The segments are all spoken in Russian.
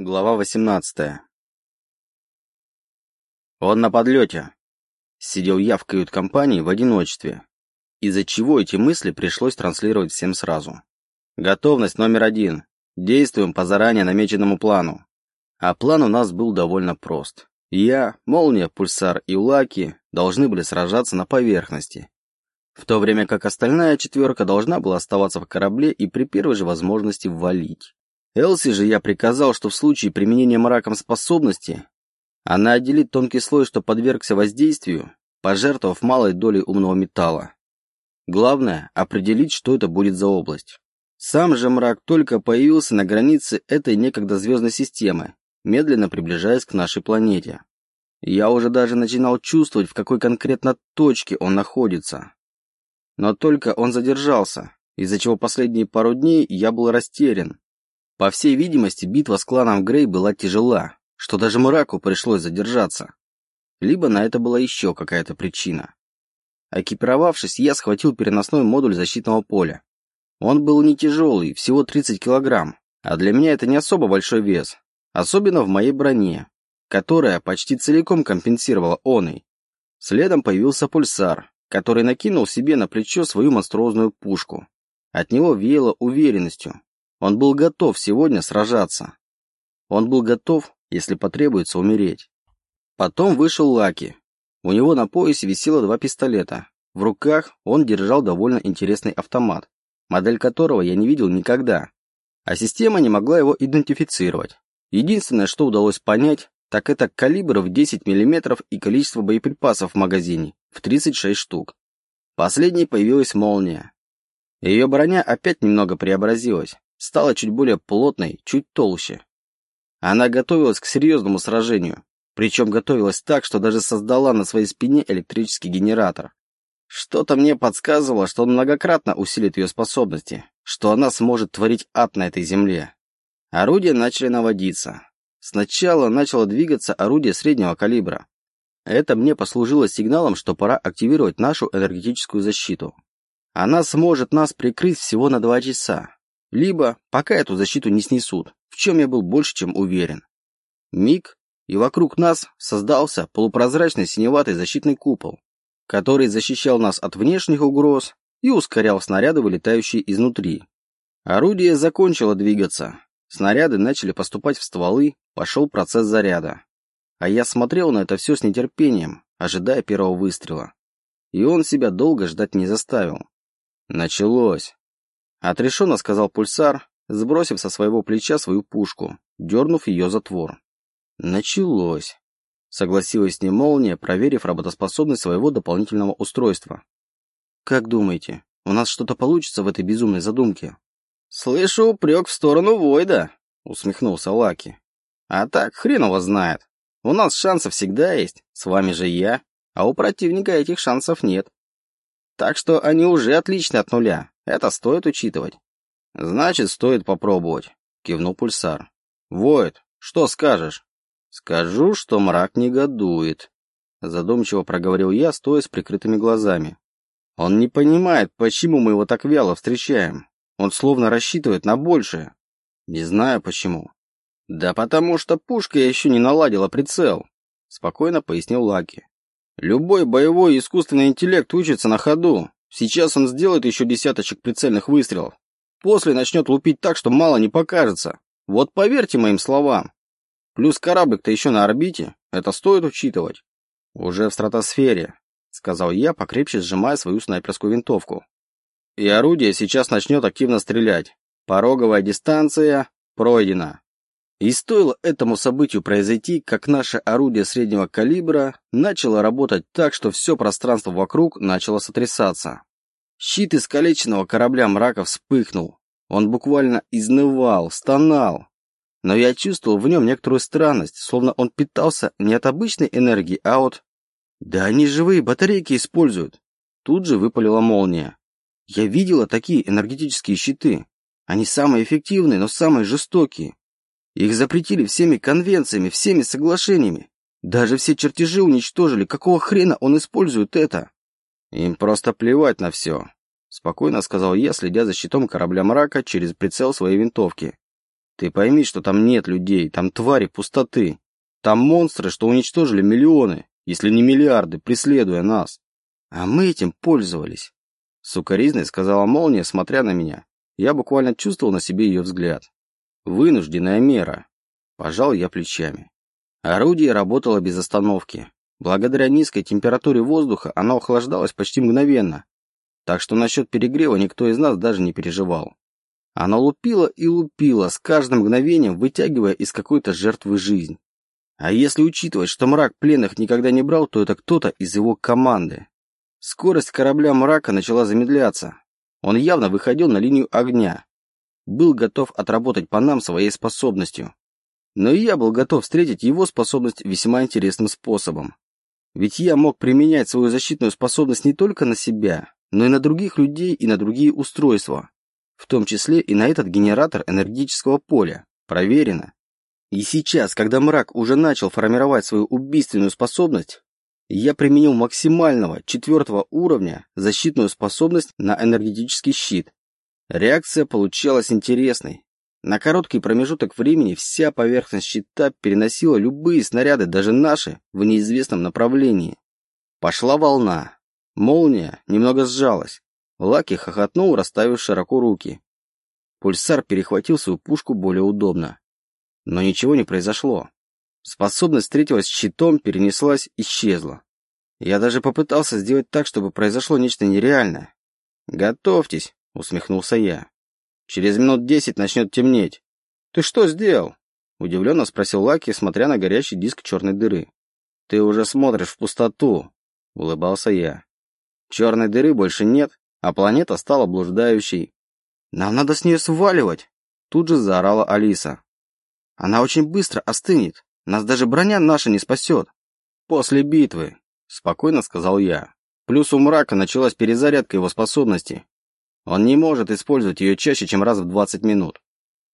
Глава 18 Он на подлете. Сидел я в кают-компании в одиночестве, из-за чего эти мысли пришлось транслировать всем сразу. Готовность номер один. Действуем по заранее намеченному плану. А план у нас был довольно прост. Я, Молния, Пульсар и Улаки должны были сражаться на поверхности, в то время как остальная четверка должна была оставаться в корабле и при первой же возможности валить. Элси же я приказал, что в случае применения мраком способности она отделит тонкий слой, что подвергся воздействию, пожертвовав малой долей умного металла. Главное – определить, что это будет за область. Сам же мрак только появился на границе этой некогда звездной системы, медленно приближаясь к нашей планете. Я уже даже начинал чувствовать, в какой конкретно точке он находится. Но только он задержался, из-за чего последние пару дней я был растерян, по всей видимости, битва с кланом Грей была тяжела, что даже Мраку пришлось задержаться. Либо на это была еще какая-то причина. Экипировавшись, я схватил переносной модуль защитного поля. Он был не тяжелый, всего 30 килограмм, а для меня это не особо большой вес, особенно в моей броне, которая почти целиком компенсировала оной. Следом появился пульсар, который накинул себе на плечо свою монструозную пушку. От него веяло уверенностью, он был готов сегодня сражаться. Он был готов, если потребуется, умереть. Потом вышел Лаки. У него на поясе висело два пистолета. В руках он держал довольно интересный автомат, модель которого я не видел никогда. А система не могла его идентифицировать. Единственное, что удалось понять, так это калибр в 10 мм и количество боеприпасов в магазине в 36 штук. Последней появилась молния. Ее броня опять немного преобразилась стала чуть более плотной, чуть толще. Она готовилась к серьезному сражению, причем готовилась так, что даже создала на своей спине электрический генератор. Что-то мне подсказывало, что он многократно усилит ее способности, что она сможет творить ад на этой земле. Орудия начали наводиться. Сначала начало двигаться орудие среднего калибра. Это мне послужило сигналом, что пора активировать нашу энергетическую защиту. Она сможет нас прикрыть всего на два часа, либо пока эту защиту не снесут, в чем я был больше чем уверен. Миг, и вокруг нас создался полупрозрачный синеватый защитный купол, который защищал нас от внешних угроз и ускорял снаряды, вылетающие изнутри. Орудие закончило двигаться. Снаряды начали поступать в стволы, пошел процесс заряда. А я смотрел на это все с нетерпением, ожидая первого выстрела. И он себя долго ждать не заставил. Началось. Отрешенно сказал пульсар, сбросив со своего плеча свою пушку, дернув ее затвор. Началось. Согласилась с ним молния, проверив работоспособность своего дополнительного устройства. Как думаете, у нас что-то получится в этой безумной задумке? Слышу упрек в сторону Войда, усмехнулся Лаки. А так, хрен его знает. У нас шансы всегда есть, с вами же я, а у противника этих шансов нет. Так что они уже отличны от нуля, это стоит учитывать. Значит, стоит попробовать, кивнул пульсар. Войд, что скажешь? Скажу, что мрак негодует, задумчиво проговорил я, стоя с прикрытыми глазами. Он не понимает, почему мы его так вяло встречаем. Он словно рассчитывает на большее. Не знаю почему. Да потому что пушка еще не наладила прицел, спокойно пояснил Лаки. Любой боевой искусственный интеллект учится на ходу. Сейчас он сделает еще десяточек прицельных выстрелов. После начнет лупить так, что мало не покажется. Вот поверьте моим словам. Плюс кораблик-то еще на орбите. Это стоит учитывать. Уже в стратосфере, сказал я, покрепче сжимая свою снайперскую винтовку. И орудие сейчас начнет активно стрелять. Пороговая дистанция пройдена. И стоило этому событию произойти, как наше орудие среднего калибра начало работать так, что все пространство вокруг начало сотрясаться. Щит искалеченного корабля мрака вспыхнул. Он буквально изнывал, стонал. Но я чувствовал в нем некоторую странность, словно он питался не от обычной энергии, а от... Да они живые батарейки используют. Тут же выпалила молния. Я видела такие энергетические щиты. Они самые эффективные, но самые жестокие. Их запретили всеми конвенциями, всеми соглашениями. Даже все чертежи уничтожили. Какого хрена он использует это? Им просто плевать на все. Спокойно сказал я, следя за щитом корабля мрака через прицел своей винтовки. Ты пойми, что там нет людей, там твари пустоты. Там монстры, что уничтожили миллионы, если не миллиарды, преследуя нас. А мы этим пользовались. Сукаризной сказала молния, смотря на меня. Я буквально чувствовал на себе ее взгляд. Вынужденная мера. Пожал я плечами. Орудие работало без остановки. Благодаря низкой температуре воздуха оно охлаждалось почти мгновенно. Так что насчет перегрева никто из нас даже не переживал. Оно лупило и лупило, с каждым мгновением вытягивая из какой-то жертвы жизнь. А если учитывать, что мрак пленных никогда не брал, то это кто-то из его команды. Скорость корабля мрака начала замедляться. Он явно выходил на линию огня. Был готов отработать по нам своей способностью. Но и я был готов встретить его способность весьма интересным способом. Ведь я мог применять свою защитную способность не только на себя, но и на других людей и на другие устройства. В том числе и на этот генератор энергетического поля. Проверено. И сейчас, когда мрак уже начал формировать свою убийственную способность, я применил максимального четвертого уровня защитную способность на энергетический щит. Реакция получалась интересной. На короткий промежуток времени вся поверхность щита переносила любые снаряды, даже наши, в неизвестном направлении. Пошла волна. Молния немного сжалась. Лаки хохотнул, расставив широко руки. Пульсар перехватил свою пушку более удобно. Но ничего не произошло. Способность встретилась с щитом, перенеслась, исчезла. Я даже попытался сделать так, чтобы произошло нечто нереальное. «Готовьтесь», — усмехнулся я. «Через минут десять начнет темнеть». «Ты что сделал?» — удивленно спросил Лаки, смотря на горящий диск черной дыры. «Ты уже смотришь в пустоту», — улыбался я. «Черной дыры больше нет, а планета стала блуждающей». «Нам надо с нее сваливать!» Тут же заорала Алиса. Она очень быстро остынет. Нас даже броня наша не спасет. После битвы, спокойно сказал я. Плюс у мрака началась перезарядка его способностей. Он не может использовать ее чаще, чем раз в 20 минут.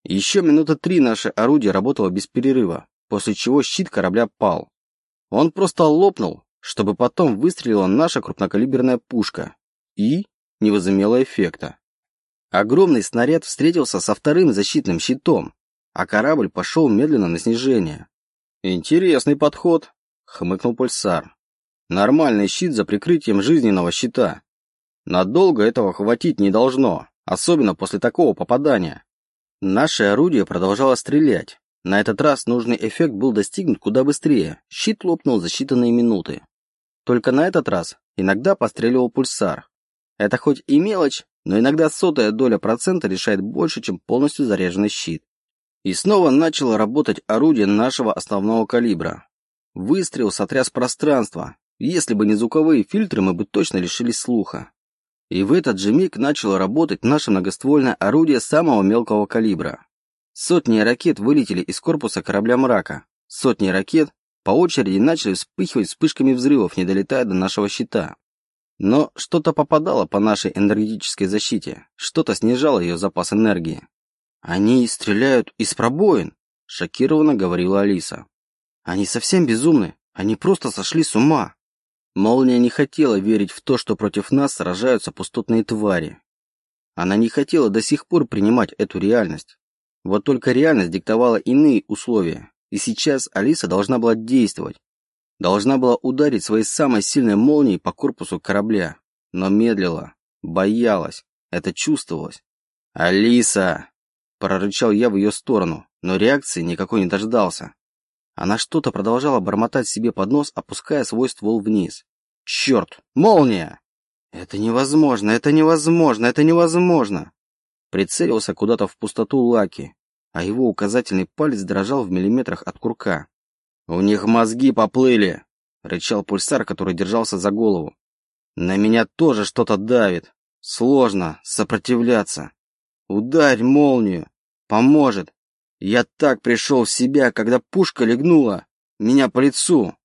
Еще минуты три наше орудие работало без перерыва, после чего щит корабля пал. Он просто лопнул, чтобы потом выстрелила наша крупнокалиберная пушка. И не возымело эффекта. Огромный снаряд встретился со вторым защитным щитом, а корабль пошел медленно на снижение. «Интересный подход», — хмыкнул Пульсар. «Нормальный щит за прикрытием жизненного щита. Надолго этого хватить не должно, особенно после такого попадания». Наше орудие продолжало стрелять. На этот раз нужный эффект был достигнут куда быстрее. Щит лопнул за считанные минуты. Только на этот раз иногда постреливал пульсар. Это хоть и мелочь, но иногда сотая доля процента решает больше, чем полностью заряженный щит. И снова начало работать орудие нашего основного калибра. Выстрел сотряс пространство. Если бы не звуковые фильтры, мы бы точно лишились слуха. И в этот же миг начало работать наше многоствольное орудие самого мелкого калибра. Сотни ракет вылетели из корпуса корабля «Мрака». Сотни ракет по очереди начали вспыхивать вспышками взрывов, не долетая до нашего щита. Но что-то попадало по нашей энергетической защите, что-то снижало ее запас энергии. «Они стреляют из пробоин», — шокированно говорила Алиса. «Они совсем безумны. Они просто сошли с ума». Молния не хотела верить в то, что против нас сражаются пустотные твари. Она не хотела до сих пор принимать эту реальность. Вот только реальность диктовала иные условия, и сейчас Алиса должна была действовать. Должна была ударить своей самой сильной молнией по корпусу корабля, но медлила, боялась, это чувствовалось. «Алиса!» Прорычал я в ее сторону, но реакции никакой не дождался. Она что-то продолжала бормотать себе под нос, опуская свой ствол вниз. «Черт! Молния!» «Это невозможно! Это невозможно! Это невозможно!» Прицелился куда-то в пустоту Лаки, а его указательный палец дрожал в миллиметрах от курка. «У них мозги поплыли!» — рычал пульсар, который держался за голову. «На меня тоже что-то давит. Сложно сопротивляться. Ударь молнию. Поможет. Я так пришел в себя, когда пушка легнула меня по лицу.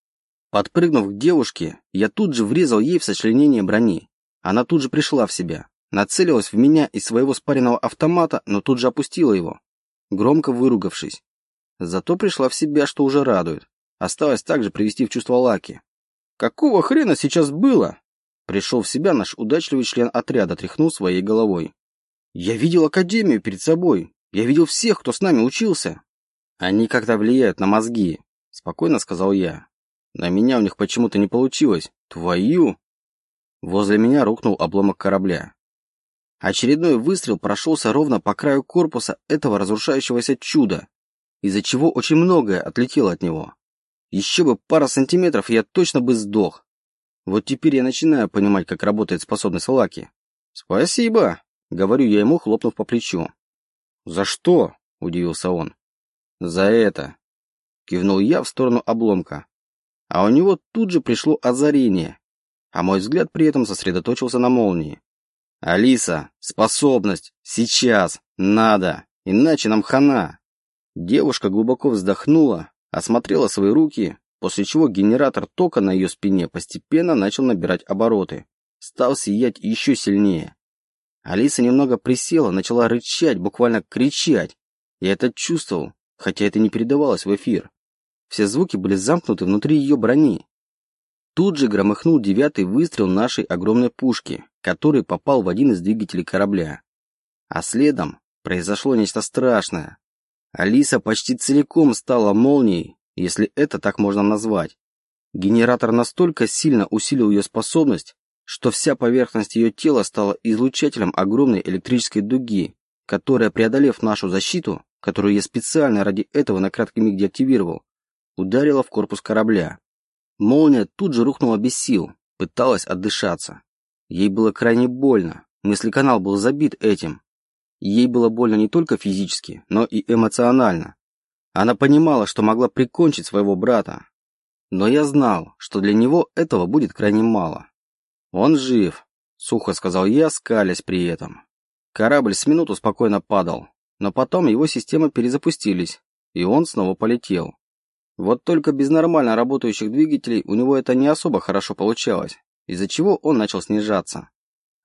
Подпрыгнув к девушке, я тут же врезал ей в сочленение брони. Она тут же пришла в себя. Нацелилась в меня из своего спаренного автомата, но тут же опустила его, громко выругавшись. Зато пришла в себя, что уже радует. Осталось также привести в чувство Лаки. «Какого хрена сейчас было?» Пришел в себя наш удачливый член отряда, тряхнул своей головой. Я видел Академию перед собой. Я видел всех, кто с нами учился. Они как-то влияют на мозги, спокойно сказал я. На меня у них почему-то не получилось. Твою! Возле меня рухнул обломок корабля. Очередной выстрел прошелся ровно по краю корпуса этого разрушающегося чуда, из-за чего очень многое отлетело от него. Еще бы пара сантиметров, и я точно бы сдох. Вот теперь я начинаю понимать, как работает способность Лаки. «Спасибо», — говорю я ему, хлопнув по плечу. «За что?» — удивился он. «За это», — кивнул я в сторону обломка. А у него тут же пришло озарение, а мой взгляд при этом сосредоточился на молнии. «Алиса, способность! Сейчас! Надо! Иначе нам хана!» Девушка глубоко вздохнула, осмотрела свои руки, после чего генератор тока на ее спине постепенно начал набирать обороты, стал сиять еще сильнее. Алиса немного присела, начала рычать, буквально кричать. Я это чувствовал, хотя это не передавалось в эфир. Все звуки были замкнуты внутри ее брони. Тут же громыхнул девятый выстрел нашей огромной пушки, который попал в один из двигателей корабля. А следом произошло нечто страшное. Алиса почти целиком стала молнией, если это так можно назвать. Генератор настолько сильно усилил ее способность, что вся поверхность ее тела стала излучателем огромной электрической дуги, которая, преодолев нашу защиту, которую я специально ради этого на краткий миг деактивировал, ударила в корпус корабля. Молния тут же рухнула без сил, пыталась отдышаться. Ей было крайне больно, мыслеканал был забит этим. Ей было больно не только физически, но и эмоционально. Она понимала, что могла прикончить своего брата. Но я знал, что для него этого будет крайне мало. «Он жив», — сухо сказал я, скалясь при этом. Корабль с минуту спокойно падал, но потом его системы перезапустились, и он снова полетел. Вот только без нормально работающих двигателей у него это не особо хорошо получалось, из-за чего он начал снижаться.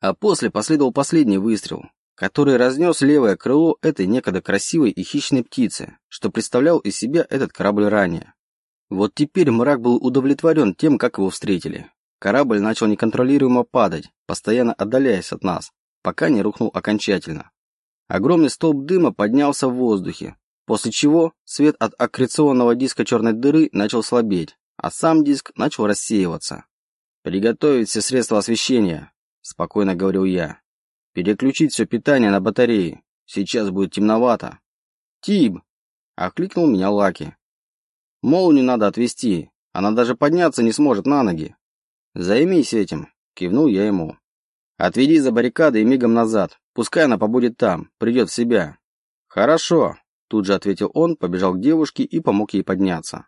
А после последовал последний выстрел, который разнес левое крыло этой некогда красивой и хищной птицы, что представлял из себя этот корабль ранее. Вот теперь мрак был удовлетворен тем, как его встретили. Корабль начал неконтролируемо падать, постоянно отдаляясь от нас, пока не рухнул окончательно. Огромный столб дыма поднялся в воздухе, после чего свет от аккреционного диска черной дыры начал слабеть, а сам диск начал рассеиваться. «Приготовить все средства освещения», – спокойно говорил я. «Переключить все питание на батареи. Сейчас будет темновато». «Тиб!» – окликнул меня Лаки. «Молнию надо отвести. Она даже подняться не сможет на ноги». «Займись этим», — кивнул я ему. «Отведи за баррикады и мигом назад. Пускай она побудет там, придет в себя». «Хорошо», — тут же ответил он, побежал к девушке и помог ей подняться.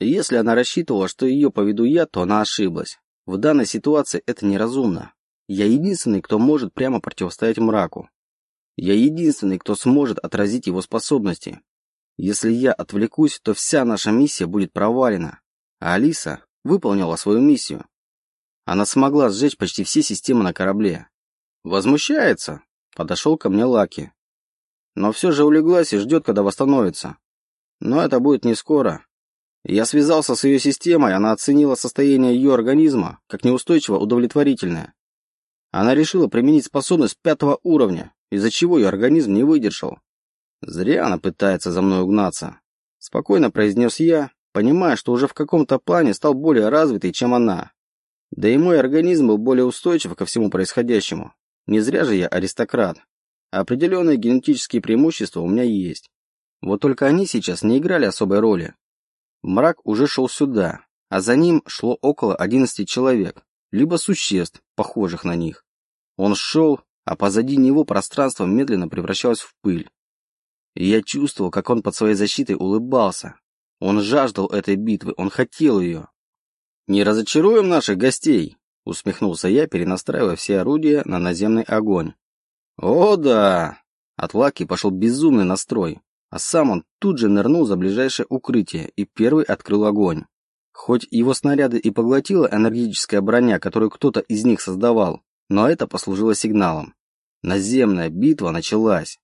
Если она рассчитывала, что ее поведу я, то она ошиблась. В данной ситуации это неразумно. Я единственный, кто может прямо противостоять мраку. Я единственный, кто сможет отразить его способности. Если я отвлекусь, то вся наша миссия будет провалена. А Алиса выполнила свою миссию. Она смогла сжечь почти все системы на корабле. Возмущается? Подошел ко мне Лаки. Но все же улеглась и ждет, когда восстановится. Но это будет не скоро. Я связался с ее системой, она оценила состояние ее организма как неустойчиво удовлетворительное. Она решила применить способность пятого уровня, из-за чего ее организм не выдержал. Зря она пытается за мной угнаться. Спокойно произнес я, понимая, что уже в каком-то плане стал более развитый, чем она. Да и мой организм был более устойчив ко всему происходящему. Не зря же я аристократ. Определенные генетические преимущества у меня есть. Вот только они сейчас не играли особой роли. Мрак уже шел сюда, а за ним шло около 11 человек, либо существ, похожих на них. Он шел, а позади него пространство медленно превращалось в пыль. И я чувствовал, как он под своей защитой улыбался. Он жаждал этой битвы, он хотел ее. «Не разочаруем наших гостей», — усмехнулся я, перенастраивая все орудия на наземный огонь. «О, да!» От Лаки пошел безумный настрой, а сам он тут же нырнул за ближайшее укрытие и первый открыл огонь. Хоть его снаряды и поглотила энергетическая броня, которую кто-то из них создавал, но это послужило сигналом. Наземная битва началась.